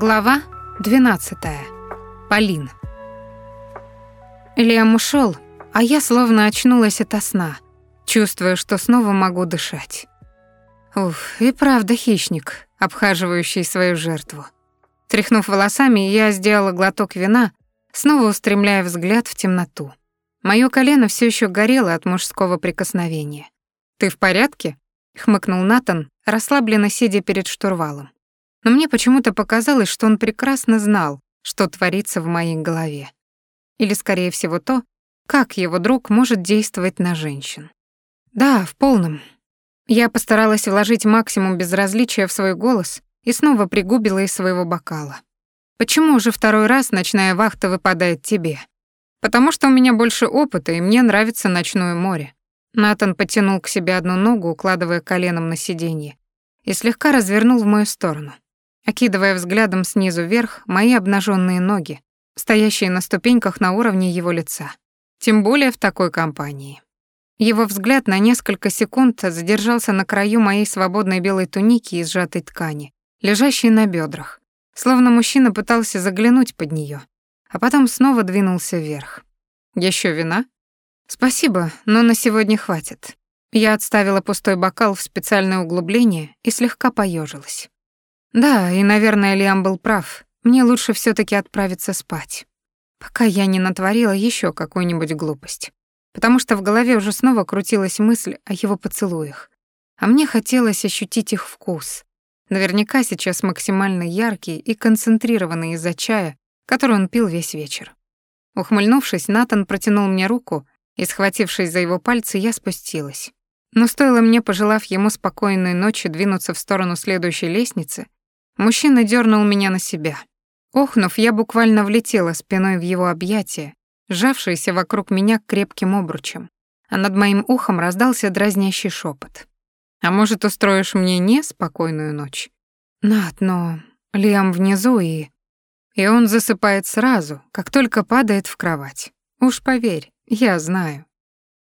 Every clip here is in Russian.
Глава 12. Полин. Лиам ушел, а я словно очнулась ото сна, чувствуя, что снова могу дышать. Уф, и правда хищник, обхаживающий свою жертву. Тряхнув волосами, я сделала глоток вина, снова устремляя взгляд в темноту. Моё колено все еще горело от мужского прикосновения. «Ты в порядке?» — хмыкнул Натан, расслабленно сидя перед штурвалом но мне почему-то показалось, что он прекрасно знал, что творится в моей голове. Или, скорее всего, то, как его друг может действовать на женщин. Да, в полном. Я постаралась вложить максимум безразличия в свой голос и снова пригубила из своего бокала. Почему уже второй раз ночная вахта выпадает тебе? Потому что у меня больше опыта, и мне нравится ночное море. Натан потянул к себе одну ногу, укладывая коленом на сиденье, и слегка развернул в мою сторону окидывая взглядом снизу вверх мои обнаженные ноги, стоящие на ступеньках на уровне его лица. Тем более в такой компании. Его взгляд на несколько секунд задержался на краю моей свободной белой туники из сжатой ткани, лежащей на бедрах, словно мужчина пытался заглянуть под нее, а потом снова двинулся вверх. Еще вина? Спасибо, но на сегодня хватит. Я отставила пустой бокал в специальное углубление и слегка поежилась. Да, и, наверное, Лиам был прав. Мне лучше все таки отправиться спать. Пока я не натворила еще какую-нибудь глупость. Потому что в голове уже снова крутилась мысль о его поцелуях. А мне хотелось ощутить их вкус. Наверняка сейчас максимально яркий и концентрированный из-за чая, который он пил весь вечер. Ухмыльнувшись, Натан протянул мне руку, и, схватившись за его пальцы, я спустилась. Но стоило мне, пожелав ему спокойной ночи, двинуться в сторону следующей лестницы, Мужчина дернул меня на себя. Охнув, я буквально влетела спиной в его объятия, сжавшиеся вокруг меня крепким обручем, а над моим ухом раздался дразнящий шепот. «А может, устроишь мне не спокойную ночь?» «Над, но Лиам внизу и...» И он засыпает сразу, как только падает в кровать. Уж поверь, я знаю.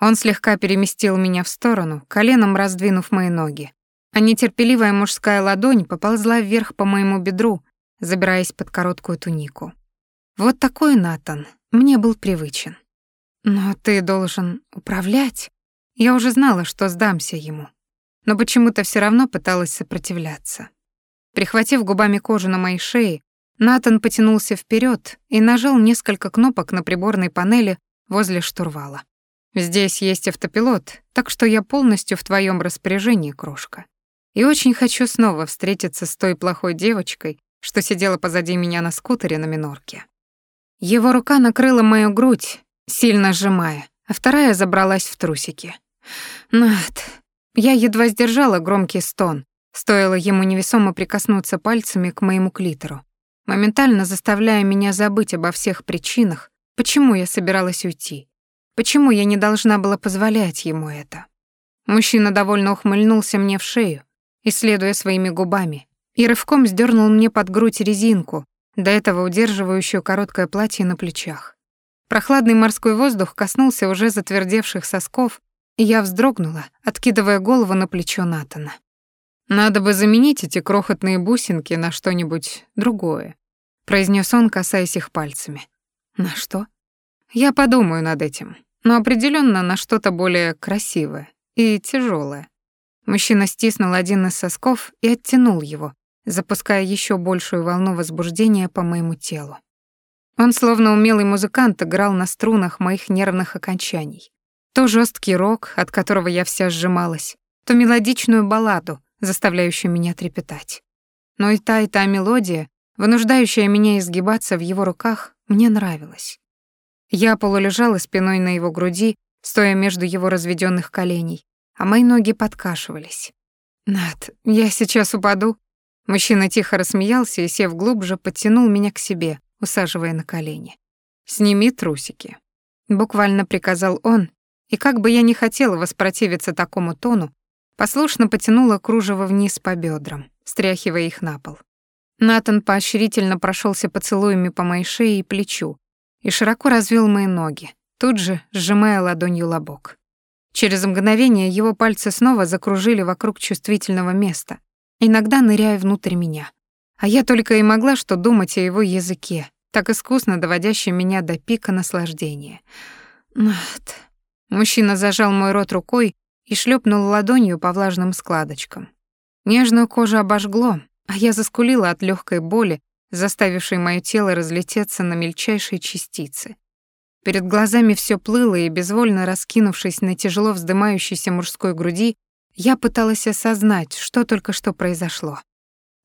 Он слегка переместил меня в сторону, коленом раздвинув мои ноги, а нетерпеливая мужская ладонь поползла вверх по моему бедру, забираясь под короткую тунику. Вот такой Натан мне был привычен. Но ты должен управлять. Я уже знала, что сдамся ему, но почему-то все равно пыталась сопротивляться. Прихватив губами кожу на моей шее, Натан потянулся вперед и нажал несколько кнопок на приборной панели возле штурвала. «Здесь есть автопилот, так что я полностью в твоем распоряжении, крошка. И очень хочу снова встретиться с той плохой девочкой, что сидела позади меня на скутере на минорке. Его рука накрыла мою грудь, сильно сжимая, а вторая забралась в трусики. Над. Я едва сдержала громкий стон, стоило ему невесомо прикоснуться пальцами к моему клитору, моментально заставляя меня забыть обо всех причинах, почему я собиралась уйти, почему я не должна была позволять ему это. Мужчина довольно ухмыльнулся мне в шею, исследуя своими губами, и рывком сдернул мне под грудь резинку, до этого удерживающую короткое платье на плечах. Прохладный морской воздух коснулся уже затвердевших сосков, и я вздрогнула, откидывая голову на плечо Натана. «Надо бы заменить эти крохотные бусинки на что-нибудь другое», произнес он, касаясь их пальцами. «На что?» «Я подумаю над этим, но определенно на что-то более красивое и тяжелое. Мужчина стиснул один из сосков и оттянул его, запуская еще большую волну возбуждения по моему телу. Он, словно умелый музыкант, играл на струнах моих нервных окончаний. То жесткий рок, от которого я вся сжималась, то мелодичную балладу, заставляющую меня трепетать. Но и та, и та мелодия, вынуждающая меня изгибаться в его руках, мне нравилась. Я полулежала спиной на его груди, стоя между его разведенных коленей, а мои ноги подкашивались. «Над, я сейчас упаду». Мужчина тихо рассмеялся и, сев глубже, подтянул меня к себе, усаживая на колени. «Сними трусики», — буквально приказал он, и как бы я ни хотела воспротивиться такому тону, послушно потянула кружево вниз по бедрам, стряхивая их на пол. Натан поощрительно прошелся поцелуями по моей шее и плечу и широко развел мои ноги, тут же сжимая ладонью лобок. Через мгновение его пальцы снова закружили вокруг чувствительного места, иногда ныряя внутрь меня. А я только и могла что думать о его языке, так искусно доводящем меня до пика наслаждения. Над. Мужчина зажал мой рот рукой и шлепнул ладонью по влажным складочкам. Нежную кожу обожгло, а я заскулила от легкой боли, заставившей моё тело разлететься на мельчайшие частицы. Перед глазами все плыло, и безвольно раскинувшись на тяжело вздымающейся мужской груди, я пыталась осознать, что только что произошло.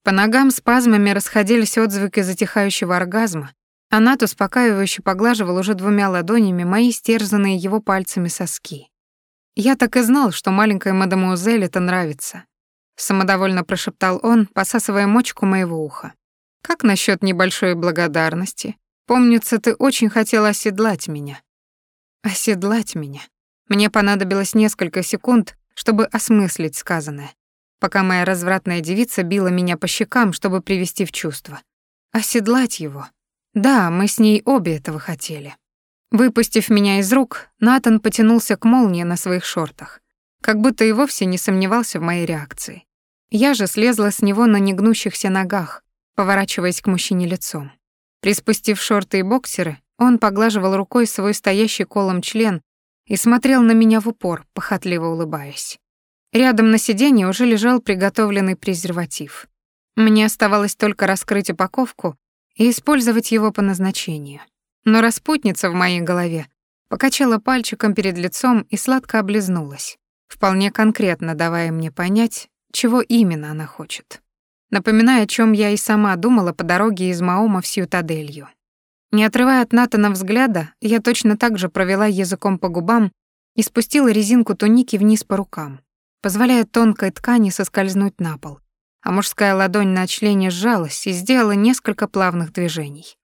По ногам спазмами расходились отзвуки затихающего оргазма, а Нат успокаивающе поглаживал уже двумя ладонями мои стерзанные его пальцами соски. «Я так и знал, что маленькой мадемуазель это нравится», — самодовольно прошептал он, посасывая мочку моего уха. «Как насчет небольшой благодарности? Помнится, ты очень хотела оседлать меня. Оседлать меня. Мне понадобилось несколько секунд, чтобы осмыслить сказанное, пока моя развратная девица била меня по щекам, чтобы привести в чувство. Оседлать его. Да, мы с ней обе этого хотели. Выпустив меня из рук, Натан потянулся к молнии на своих шортах, как будто и вовсе не сомневался в моей реакции. Я же слезла с него на негнущихся ногах, поворачиваясь к мужчине лицом. Приспустив шорты и боксеры, он поглаживал рукой свой стоящий колом член и смотрел на меня в упор, похотливо улыбаясь. Рядом на сиденье уже лежал приготовленный презерватив. Мне оставалось только раскрыть упаковку и использовать его по назначению. Но распутница в моей голове покачала пальчиком перед лицом и сладко облизнулась, вполне конкретно давая мне понять, чего именно она хочет напоминая, о чем я и сама думала по дороге из Маома в Сьютаделью. Не отрывая от Натана взгляда, я точно так же провела языком по губам и спустила резинку туники вниз по рукам, позволяя тонкой ткани соскользнуть на пол, а мужская ладонь на члене сжалась и сделала несколько плавных движений.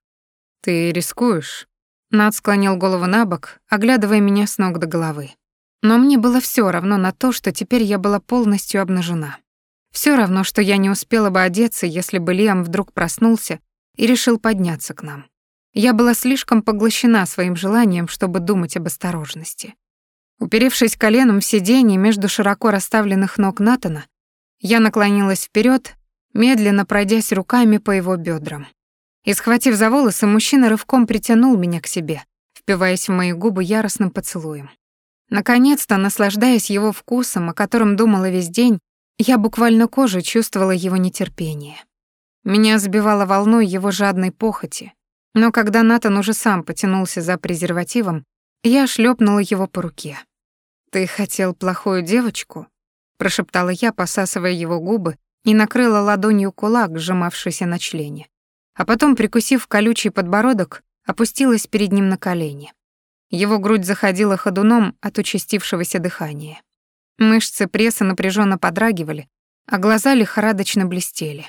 «Ты рискуешь?» Над склонил голову на бок, оглядывая меня с ног до головы. Но мне было все равно на то, что теперь я была полностью обнажена. Все равно, что я не успела бы одеться, если бы Лиам вдруг проснулся и решил подняться к нам. Я была слишком поглощена своим желанием, чтобы думать об осторожности. Уперевшись коленом в сиденье между широко расставленных ног Натана, я наклонилась вперед, медленно пройдясь руками по его бедрам. И, схватив за волосы, мужчина рывком притянул меня к себе, впиваясь в мои губы яростным поцелуем. Наконец-то, наслаждаясь его вкусом, о котором думала весь день, я буквально кожей чувствовала его нетерпение. Меня сбивало волной его жадной похоти, но когда Натан уже сам потянулся за презервативом, я шлепнула его по руке. «Ты хотел плохую девочку?» — прошептала я, посасывая его губы, и накрыла ладонью кулак, сжимавшийся на члене. А потом, прикусив колючий подбородок, опустилась перед ним на колени. Его грудь заходила ходуном от участившегося дыхания. Мышцы пресса напряженно подрагивали, а глаза лихорадочно блестели.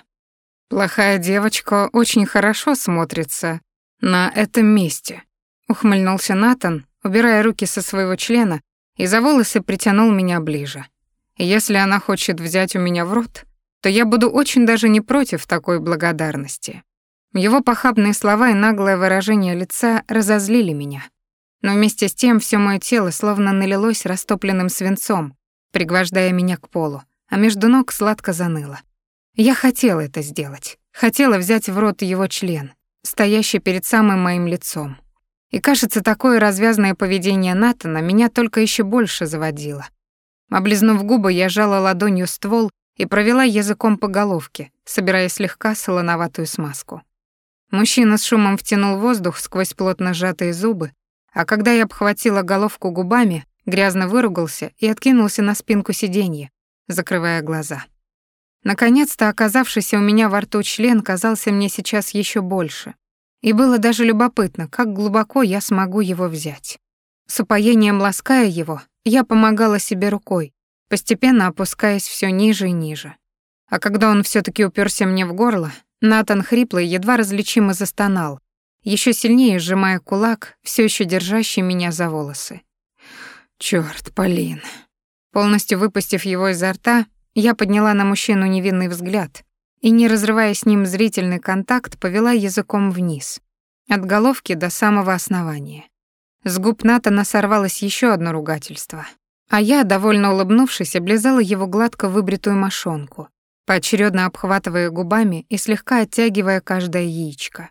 «Плохая девочка очень хорошо смотрится на этом месте», — ухмыльнулся Натан, убирая руки со своего члена и за волосы притянул меня ближе. «Если она хочет взять у меня в рот, то я буду очень даже не против такой благодарности». Его похабные слова и наглое выражение лица разозлили меня. Но вместе с тем все мое тело словно налилось растопленным свинцом, пригвождая меня к полу, а между ног сладко заныло. Я хотела это сделать, хотела взять в рот его член, стоящий перед самым моим лицом. И кажется, такое развязное поведение Натана меня только еще больше заводило. Облизнув губы, я жала ладонью ствол и провела языком по головке, собирая слегка солоноватую смазку. Мужчина с шумом втянул воздух сквозь плотно сжатые зубы, а когда я обхватила головку губами, грязно выругался и откинулся на спинку сиденья, закрывая глаза. Наконец-то оказавшийся у меня во рту член казался мне сейчас еще больше. И было даже любопытно, как глубоко я смогу его взять. С упоением лаская его, я помогала себе рукой, постепенно опускаясь все ниже и ниже. А когда он все таки уперся мне в горло, Натан хриплый едва различимо застонал, еще сильнее сжимая кулак, все еще держащий меня за волосы. Чёрт, Полин. Полностью выпустив его изо рта, я подняла на мужчину невинный взгляд и, не разрывая с ним зрительный контакт, повела языком вниз, от головки до самого основания. С губ Натана сорвалось еще одно ругательство, а я, довольно улыбнувшись, облизала его гладко выбритую мошонку, поочередно обхватывая губами и слегка оттягивая каждое яичко.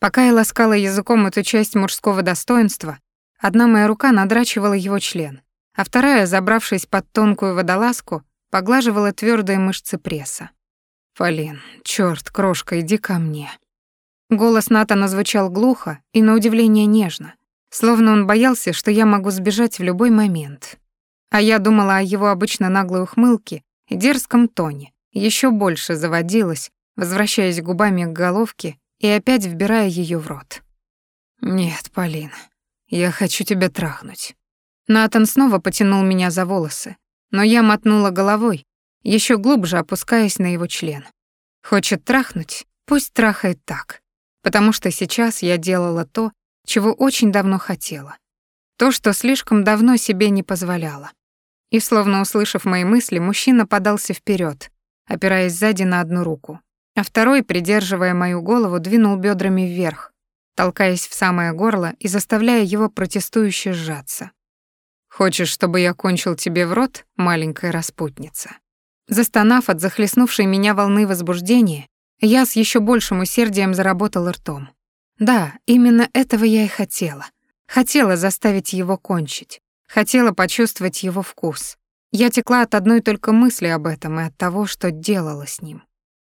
Пока я ласкала языком эту часть мужского достоинства, одна моя рука надрачивала его член, а вторая, забравшись под тонкую водолазку, поглаживала твердые мышцы пресса. «Полин, чёрт, крошка, иди ко мне». Голос Натана звучал глухо и, на удивление, нежно, словно он боялся, что я могу сбежать в любой момент. А я думала о его обычно наглой ухмылке и дерзком тоне, еще больше заводилась, возвращаясь губами к головке и опять вбирая ее в рот. «Нет, Полина, я хочу тебя трахнуть». Натан снова потянул меня за волосы, но я мотнула головой, еще глубже опускаясь на его член. Хочет трахнуть? Пусть трахает так, потому что сейчас я делала то, чего очень давно хотела. То, что слишком давно себе не позволяла. И словно услышав мои мысли, мужчина подался вперед, опираясь сзади на одну руку, а второй, придерживая мою голову, двинул бедрами вверх, толкаясь в самое горло и заставляя его протестующе сжаться. «Хочешь, чтобы я кончил тебе в рот, маленькая распутница?» Застонав от захлестнувшей меня волны возбуждения, я с еще большим усердием заработал ртом. Да, именно этого я и хотела. Хотела заставить его кончить. Хотела почувствовать его вкус. Я текла от одной только мысли об этом и от того, что делала с ним.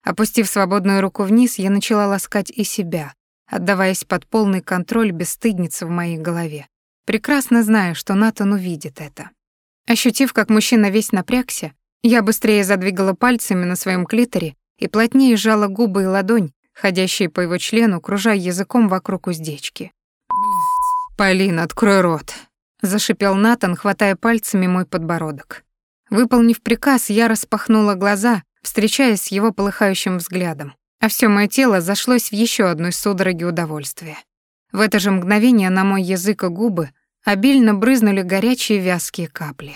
Опустив свободную руку вниз, я начала ласкать и себя, отдаваясь под полный контроль бесстыдницы в моей голове, прекрасно зная, что Натан увидит это. Ощутив, как мужчина весь напрягся, я быстрее задвигала пальцами на своем клиторе и плотнее сжала губы и ладонь, ходящие по его члену, кружая языком вокруг уздечки. «Полина, открой рот», — зашипел Натан, хватая пальцами мой подбородок. Выполнив приказ, я распахнула глаза, встречаясь с его полыхающим взглядом, а все мое тело зашлось в еще одной судороге удовольствия. В это же мгновение на мой язык и губы обильно брызнули горячие вязкие капли.